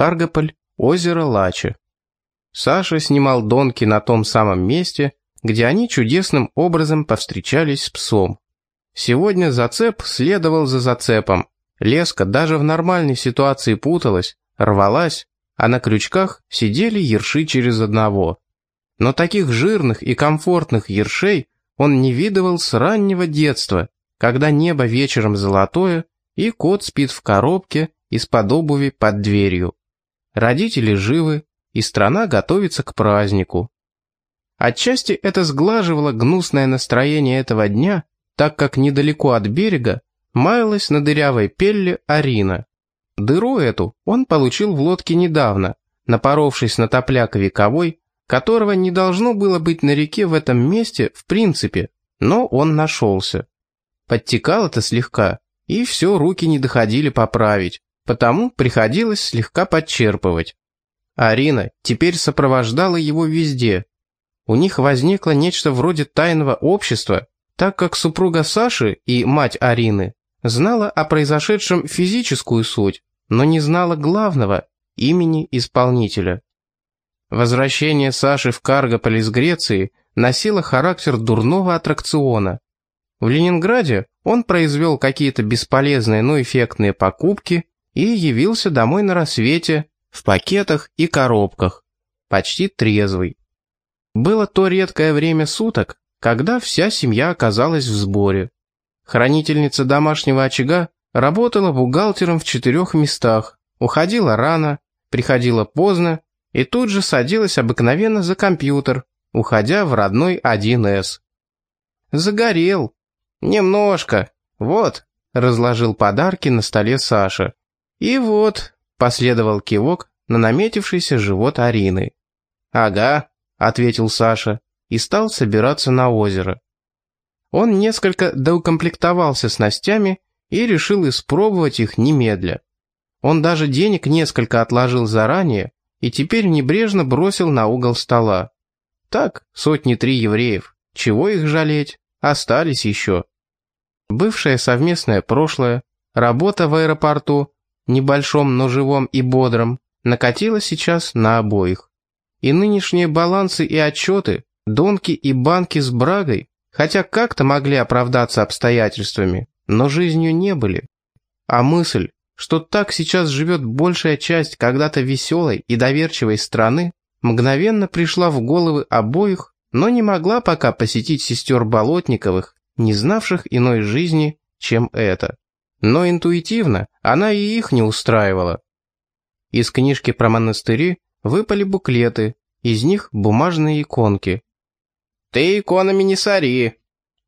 Каргополь, озеро Лача. Саша снимал донки на том самом месте, где они чудесным образом повстречались с псом. Сегодня зацеп следовал за зацепом. Леска даже в нормальной ситуации путалась, рвалась, а на крючках сидели ерши через одного. Но таких жирных и комфортных ершей он не видывал с раннего детства, когда небо вечером золотое, и кот спит в коробке из-под обуви под дверью. Родители живы, и страна готовится к празднику. Отчасти это сглаживало гнусное настроение этого дня, так как недалеко от берега маялась на дырявой пелле Арина. Дыру эту он получил в лодке недавно, напоровшись на топляк вековой, которого не должно было быть на реке в этом месте в принципе, но он нашелся. Подтекал это слегка, и все руки не доходили поправить, потому приходилось слегка подчерпывать. Арина теперь сопровождала его везде, у них возникло нечто вроде тайного общества, так как супруга Саши и мать Арины знала о произошедшем физическую суть, но не знала главного – имени исполнителя. Возвращение Саши в Каргополь из Греции носило характер дурного аттракциона. В Ленинграде он произвел какие-то бесполезные, но эффектные покупки и явился домой на рассвете в пакетах и коробках, почти трезвый. Было то редкое время суток, когда вся семья оказалась в сборе. Хранительница домашнего очага работала бухгалтером в четырех местах, уходила рано, приходила поздно и тут же садилась обыкновенно за компьютер, уходя в родной 1С. «Загорел. Немножко. Вот», — разложил подарки на столе Саша. «И вот», — последовал кивок на наметившийся живот Арины. «Ага, ответил Саша и стал собираться на озеро. Он несколько доукомплектовался снастями и решил испробовать их немедля. Он даже денег несколько отложил заранее и теперь небрежно бросил на угол стола. Так, сотни три евреев. Чего их жалеть? Остались еще. Бывшее совместное прошлое, работа в аэропорту, небольшом, но живом и бодром, накатила сейчас на обоих. И нынешние балансы и отчеты, донки и банки с брагой, хотя как-то могли оправдаться обстоятельствами, но жизнью не были. А мысль, что так сейчас живет большая часть когда-то веселой и доверчивой страны, мгновенно пришла в головы обоих, но не могла пока посетить сестер Болотниковых, не знавших иной жизни, чем это. Но интуитивно она и их не устраивала. Из книжки про монастыри выпали буклеты, из них бумажные иконки. «Ты иконами не сори!»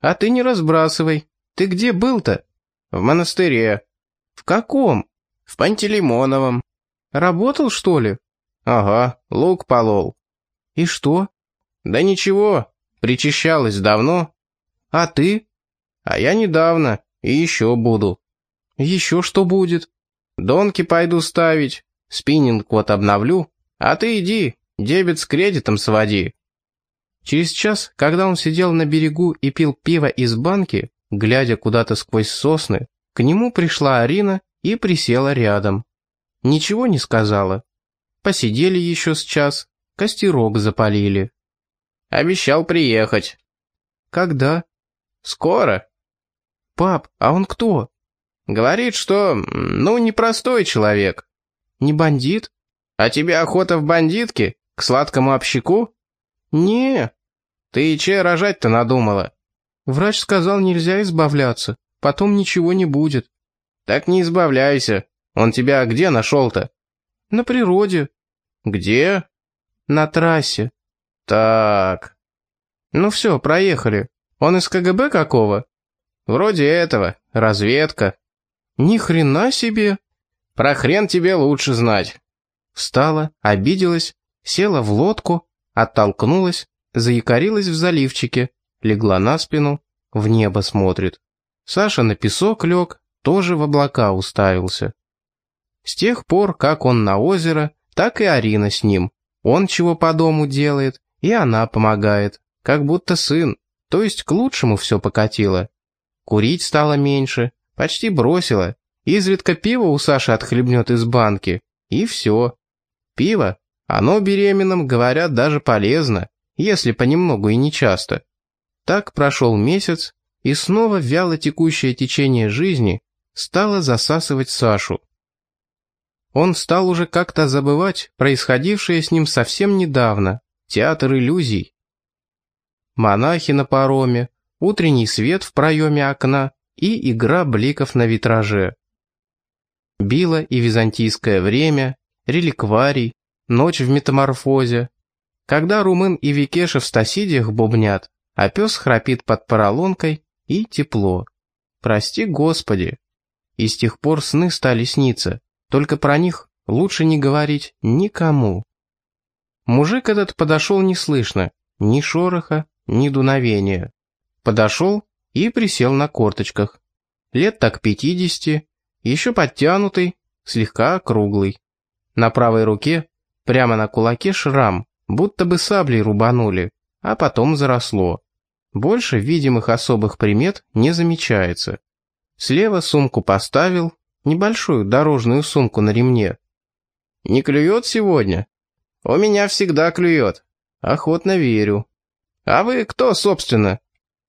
«А ты не разбрасывай. Ты где был-то?» «В монастыре». «В каком?» «В Пантелеймоновом». «Работал, что ли?» «Ага, лук полол». «И что?» «Да ничего, причащалась давно». «А ты?» «А я недавно, и еще буду». «Еще что будет?» «Донки пойду ставить, спиннинг вот обновлю, а ты иди, дебет с кредитом своди». Через час, когда он сидел на берегу и пил пиво из банки, глядя куда-то сквозь сосны, к нему пришла Арина и присела рядом. Ничего не сказала. Посидели еще с час, костерок запалили. «Обещал приехать». «Когда?» «Скоро». «Пап, а он кто?» «Говорит, что, ну, непростой человек». «Не бандит?» «А тебе охота в бандитке? К сладкому общаку?» «Не». «Ты че рожать-то надумала?» «Врач сказал, нельзя избавляться. Потом ничего не будет». «Так не избавляйся. Он тебя где нашел-то?» «На природе». «Где?» «На трассе». «Так». «Ну все, проехали. Он из КГБ какого?» «Вроде этого. Разведка». «Ни хрена себе!» «Про хрен тебе лучше знать». Встала, обиделась, села в лодку, оттолкнулась, заякорилась в заливчике, легла на спину, в небо смотрит. Саша на песок лег, тоже в облака уставился. С тех пор, как он на озеро, так и Арина с ним. Он чего по дому делает, и она помогает, как будто сын, то есть к лучшему все покатило. Курить стало меньше, почти бросила, изредка пиво у Саши отхлебнет из банки, И все. Пиво, оно беременным, говорят, даже полезно, если понемногу и нечасто. Так прошел месяц, и снова вяло текущее течение жизни стало засасывать Сашу. Он стал уже как-то забывать происходившее с ним совсем недавно, театр иллюзий. Монахи на пароме, утренний свет в проеме окна и игра бликов на витраже. Било и византийское время, реликварий, ночь в метаморфозе. Когда румын и Викеша в стасидиях бубнят, а пес храпит под поролонкой, и тепло. Прости Господи. И с тех пор сны стали сниться, только про них лучше не говорить никому. Мужик этот подошел неслышно, ни шороха, ни дуновения. Подошел и присел на корточках. Лет так пятидесяти, еще подтянутый, слегка круглый. На правой руке, прямо на кулаке шрам, будто бы саблей рубанули, а потом заросло. Больше видимых особых примет не замечается. Слева сумку поставил, небольшую дорожную сумку на ремне. «Не клюет сегодня?» «У меня всегда клюет. Охотно верю». «А вы кто, собственно?»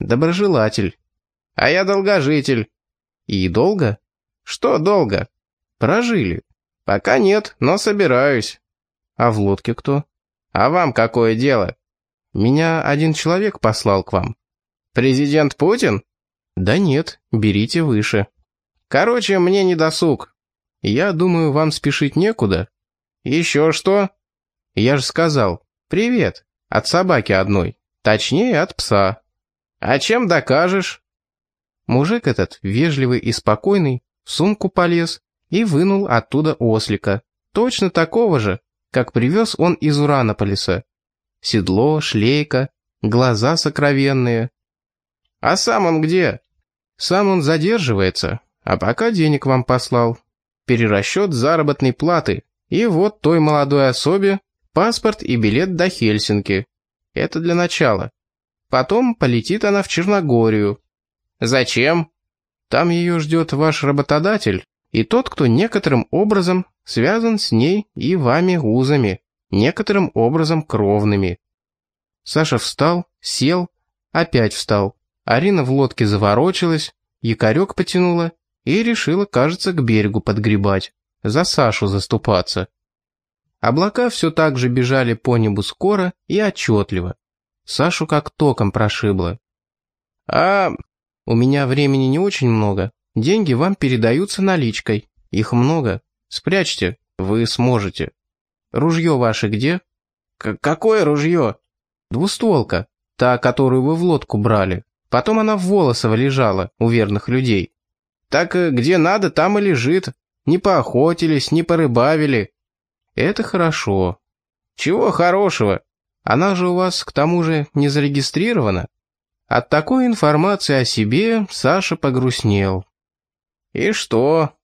«Доброжелатель». «А я долгожитель». «И долго?» «Что долго?» «Прожили». «Пока нет, но собираюсь». «А в лодке кто?» «А вам какое дело?» «Меня один человек послал к вам». «Президент Путин?» «Да нет, берите выше». «Короче, мне не досуг. Я думаю, вам спешить некуда». «Еще что?» «Я же сказал, привет, от собаки одной, точнее, от пса». «А чем докажешь?» Мужик этот, вежливый и спокойный, в сумку полез и вынул оттуда ослика, точно такого же, как привез он из Уранополиса. Седло, шлейка, глаза сокровенные. «А сам он где?» «Сам он задерживается, а пока денег вам послал. Перерасчет заработной платы, и вот той молодой особе паспорт и билет до Хельсинки. Это для начала. Потом полетит она в Черногорию. Зачем? Там ее ждет ваш работодатель и тот, кто некоторым образом связан с ней и вами узами, некоторым образом кровными. Саша встал, сел, опять встал. Арина в лодке заворочилась, якорек потянула и решила, кажется, к берегу подгребать, за Сашу заступаться. Облака все так же бежали по небу скоро и отчетливо. Сашу как током прошибло. «А у меня времени не очень много. Деньги вам передаются наличкой. Их много. Спрячьте, вы сможете. Ружье ваше где?» К «Какое ружье?» «Двустволка. Та, которую вы в лодку брали. Потом она в Волосово лежала, у верных людей». «Так э, где надо, там и лежит. Не поохотились, не порыбавили. Это хорошо. Чего хорошего? Она же у вас, к тому же, не зарегистрирована. От такой информации о себе Саша погрустнел. И что?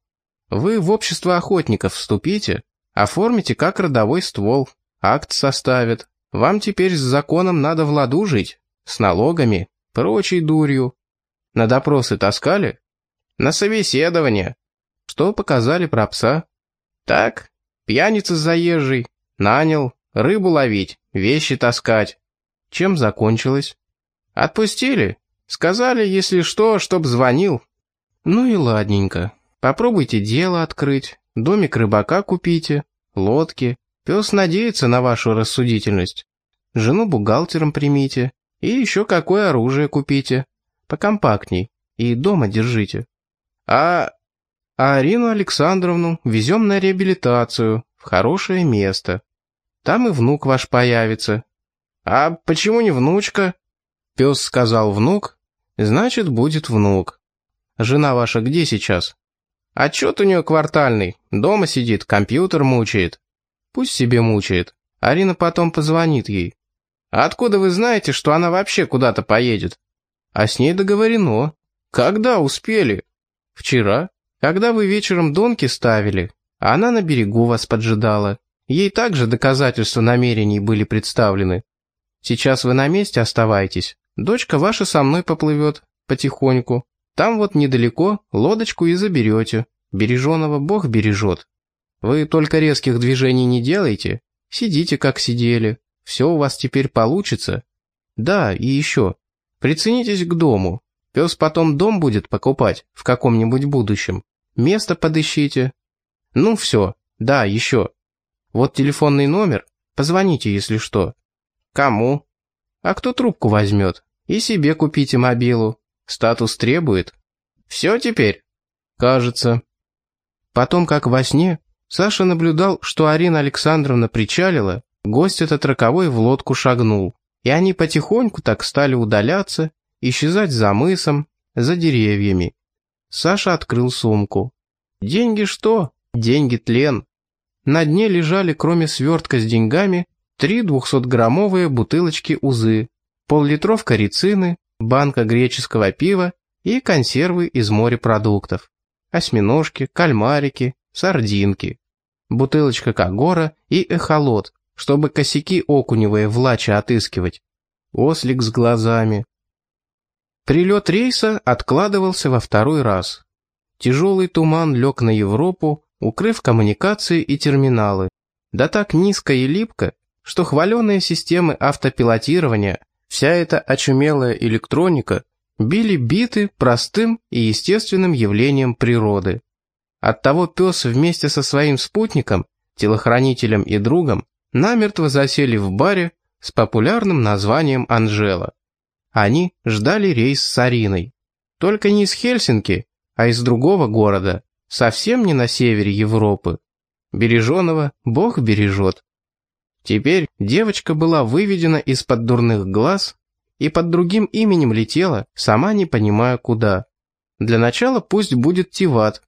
Вы в общество охотников вступите, оформите как родовой ствол, акт составят. Вам теперь с законом надо в ладу жить, с налогами, прочей дурью. На допросы таскали? На собеседование. Что показали про пса? Так, Пьяница заезжий. Нанял. Рыбу ловить, вещи таскать. Чем закончилось? Отпустили. Сказали, если что, чтоб звонил. Ну и ладненько. Попробуйте дело открыть, домик рыбака купите, лодки. Пес надеется на вашу рассудительность. Жену бухгалтером примите. И еще какое оружие купите. Покомпактней. И дома держите. А а Арину Александровну везем на реабилитацию, в хорошее место. Там и внук ваш появится. А почему не внучка? Пес сказал внук, значит, будет внук. Жена ваша где сейчас? Отчет у нее квартальный, дома сидит, компьютер мучает. Пусть себе мучает. Арина потом позвонит ей. А откуда вы знаете, что она вообще куда-то поедет? А с ней договорено. Когда успели? Вчера. Когда вы вечером донки ставили, она на берегу вас поджидала. Ей также доказательства намерений были представлены. Сейчас вы на месте оставайтесь. Дочка ваша со мной поплывет, потихоньку. Там вот недалеко лодочку и заберете. Береженого Бог бережет. Вы только резких движений не делайте, сидите как сидели, все у вас теперь получится. Да, и еще, приценитесь к дому, пес потом дом будет покупать в каком-нибудь будущем, место подыщите. Ну все, да, еще. Вот телефонный номер, позвоните, если что. Кому? А кто трубку возьмет? И себе купите мобилу. Статус требует. Все теперь? Кажется. Потом, как во сне, Саша наблюдал, что Арина Александровна причалила, гость этот роковой в лодку шагнул, и они потихоньку так стали удаляться, исчезать за мысом, за деревьями. Саша открыл сумку. Деньги что? Деньги тлен. На дне лежали, кроме свертка с деньгами, три двухсотграммовые бутылочки узы, пол-литровка рецины, банка греческого пива и консервы из морепродуктов. Осьминожки, кальмарики, сардинки, бутылочка Кагора и эхолот, чтобы косяки окуневые в отыскивать. Ослик с глазами. Прилет рейса откладывался во второй раз. Тяжелый туман лег на Европу, укрыв коммуникации и терминалы. Да так низко и липко, что хваленые системы автопилотирования, вся эта очумелая электроника, били биты простым и естественным явлением природы. Оттого пес вместе со своим спутником, телохранителем и другом, намертво засели в баре с популярным названием «Анжела». Они ждали рейс с Ариной. Только не из Хельсинки, а из другого города, совсем не на севере Европы. Береженого Бог бережет. Теперь девочка была выведена из-под дурных глаз и под другим именем летела, сама не понимая куда. Для начала пусть будет Тиват,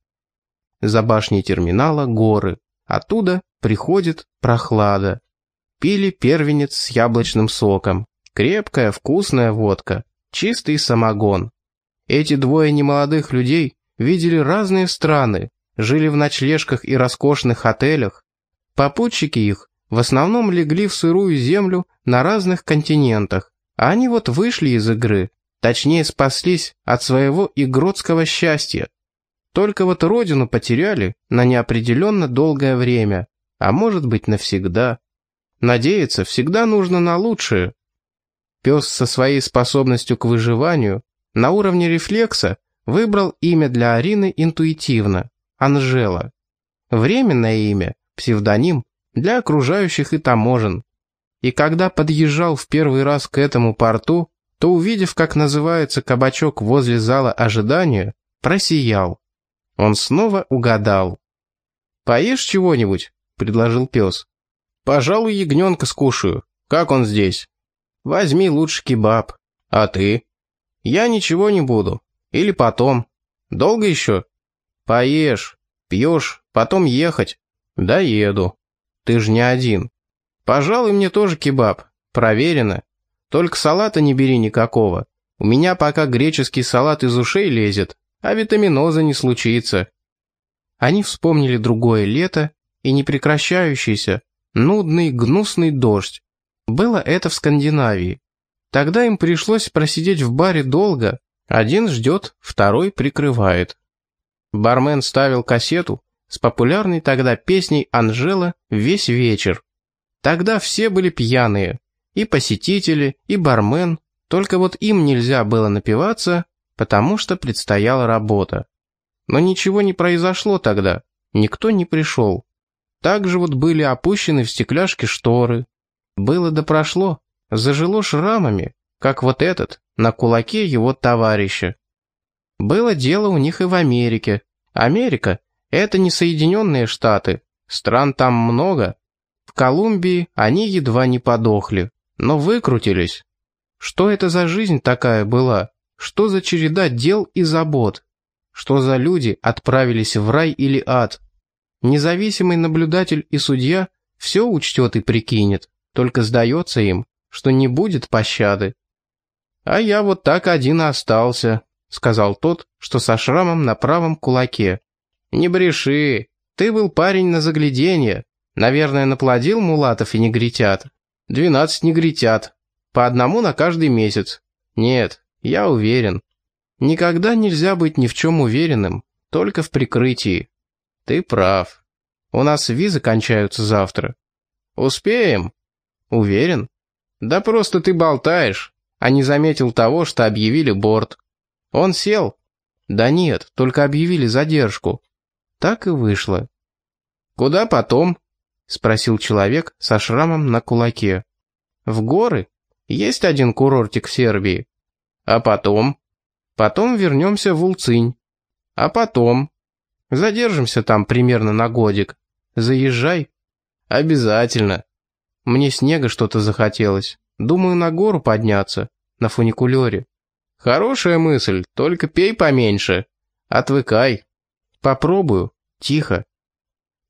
за башней терминала горы. Оттуда приходит прохлада. Пили первенец с яблочным соком. Крепкая, вкусная водка. Чистый самогон. Эти двое немолодых людей видели разные страны, жили в ночлежках и роскошных отелях. Попутчики их в основном легли в сырую землю на разных континентах. А они вот вышли из игры, точнее спаслись от своего игротского счастья. Только вот родину потеряли на неопределенно долгое время, а может быть навсегда. Надеяться всегда нужно на лучшее. Пес со своей способностью к выживанию на уровне рефлекса выбрал имя для Арины интуитивно – Анжела. Временное имя, псевдоним, для окружающих и таможен. И когда подъезжал в первый раз к этому порту, то, увидев, как называется кабачок возле зала ожидания, просиял. Он снова угадал. «Поешь чего-нибудь?» — предложил пес. «Пожалуй, ягненка скушаю. Как он здесь?» «Возьми лучше кебаб. А ты?» «Я ничего не буду. Или потом. Долго еще?» «Поешь, пьешь, потом ехать». «Да еду. Ты же не один. Пожалуй, мне тоже кебаб. Проверено. Только салата не бери никакого. У меня пока греческий салат из ушей лезет, а витаминоза не случится. Они вспомнили другое лето и непрекращающийся, нудный, гнусный дождь. Было это в Скандинавии. Тогда им пришлось просидеть в баре долго. Один ждет, второй прикрывает. Бармен ставил кассету с популярной тогда песней «Анжела» весь вечер. Тогда все были пьяные. И посетители, и бармен. Только вот им нельзя было напиваться, потому что предстояла работа. Но ничего не произошло тогда, никто не пришел. Также вот были опущены в стекляшки шторы. Было да прошло, зажило шрамами, как вот этот, на кулаке его товарища. Было дело у них и в Америке. Америка — это не Соединенные Штаты, стран там много. В Колумбии они едва не подохли, но выкрутились. Что это за жизнь такая была? Что за череда дел и забот? Что за люди отправились в рай или ад? Независимый наблюдатель и судья все учтет и прикинет, только сдается им, что не будет пощады. «А я вот так один остался», — сказал тот, что со шрамом на правом кулаке. «Не бреши, ты был парень на загляденье. Наверное, наплодил мулатов и негритят. Двенадцать негритят. По одному на каждый месяц. Нет, я уверен. Никогда нельзя быть ни в чем уверенным, только в прикрытии. Ты прав. У нас визы кончаются завтра». «Успеем?» «Уверен?» «Да просто ты болтаешь, а не заметил того, что объявили борт. Он сел?» «Да нет, только объявили задержку». Так и вышло. «Куда потом?» — спросил человек со шрамом на кулаке. «В горы. Есть один курортик в Сербии. А потом?» «Потом вернемся в Улцинь. А потом?» «Задержимся там примерно на годик. Заезжай». «Обязательно». Мне снега что-то захотелось. Думаю, на гору подняться, на фуникулере. Хорошая мысль, только пей поменьше. Отвыкай. Попробую. Тихо.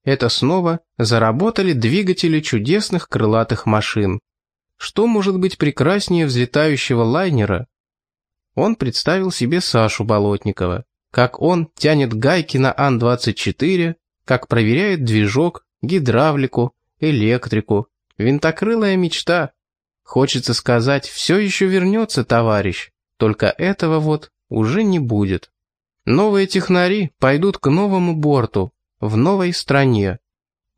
Это снова заработали двигатели чудесных крылатых машин. Что может быть прекраснее взлетающего лайнера? Он представил себе Сашу Болотникова, как он тянет гайки на Ан-24, как проверяет движок, гидравлику, электрику. Винтокрылая мечта. Хочется сказать, все еще вернется, товарищ. Только этого вот уже не будет. Новые технари пойдут к новому борту, в новой стране.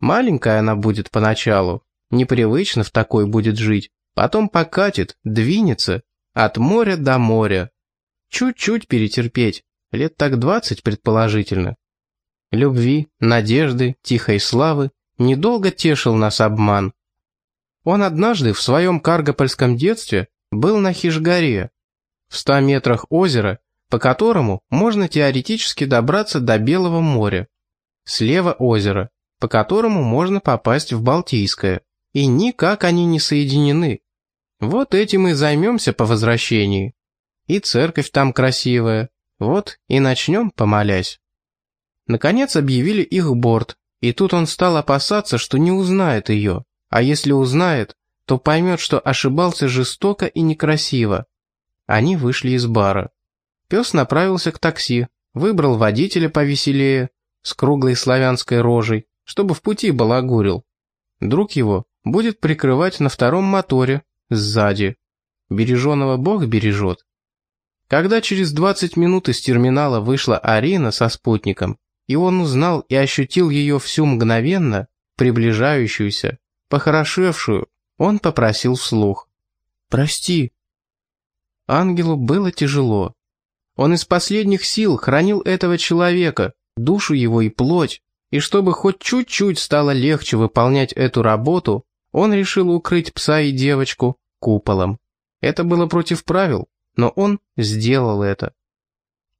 Маленькая она будет поначалу, непривычно в такой будет жить, потом покатит, двинется, от моря до моря. Чуть-чуть перетерпеть, лет так двадцать предположительно. Любви, надежды, тихой славы недолго тешил нас обман. Он однажды в своем каргопольском детстве был на Хижгаре, в ста метрах озера, по которому можно теоретически добраться до Белого моря. Слева озеро, по которому можно попасть в Балтийское. И никак они не соединены. Вот этим и займемся по возвращении. И церковь там красивая. Вот и начнем, помолясь. Наконец объявили их борт, и тут он стал опасаться, что не узнает ее. А если узнает, то поймет, что ошибался жестоко и некрасиво. Они вышли из бара. Пес направился к такси, выбрал водителя повеселее, с круглой славянской рожей, чтобы в пути балагурил. Друг его будет прикрывать на втором моторе, сзади. Береженого Бог бережет. Когда через 20 минут из терминала вышла Арина со спутником, и он узнал и ощутил ее всю мгновенно, приближающуюся, похорошевшую, он попросил вслух. «Прости, Ангелу было тяжело. Он из последних сил хранил этого человека, душу его и плоть, и чтобы хоть чуть-чуть стало легче выполнять эту работу, он решил укрыть пса и девочку куполом. Это было против правил, но он сделал это.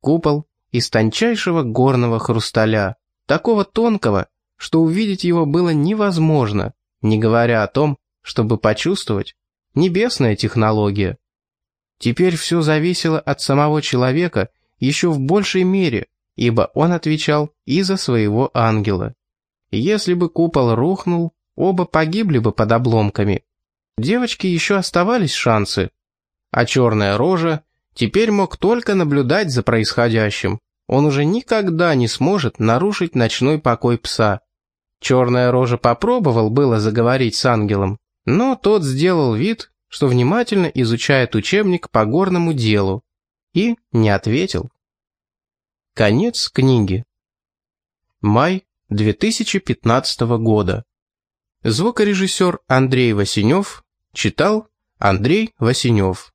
Купол из тончайшего горного хрусталя, такого тонкого, что увидеть его было невозможно, не говоря о том, чтобы почувствовать. Небесная технология. Теперь все зависело от самого человека еще в большей мере, ибо он отвечал и за своего ангела. Если бы купол рухнул, оба погибли бы под обломками. Девочке еще оставались шансы. А черная рожа теперь мог только наблюдать за происходящим. Он уже никогда не сможет нарушить ночной покой пса. Черная рожа попробовал было заговорить с ангелом, но тот сделал вид, что внимательно изучает учебник по горному делу, и не ответил. Конец книги. Май 2015 года. Звукорежиссер Андрей Васенев читал Андрей Васенев.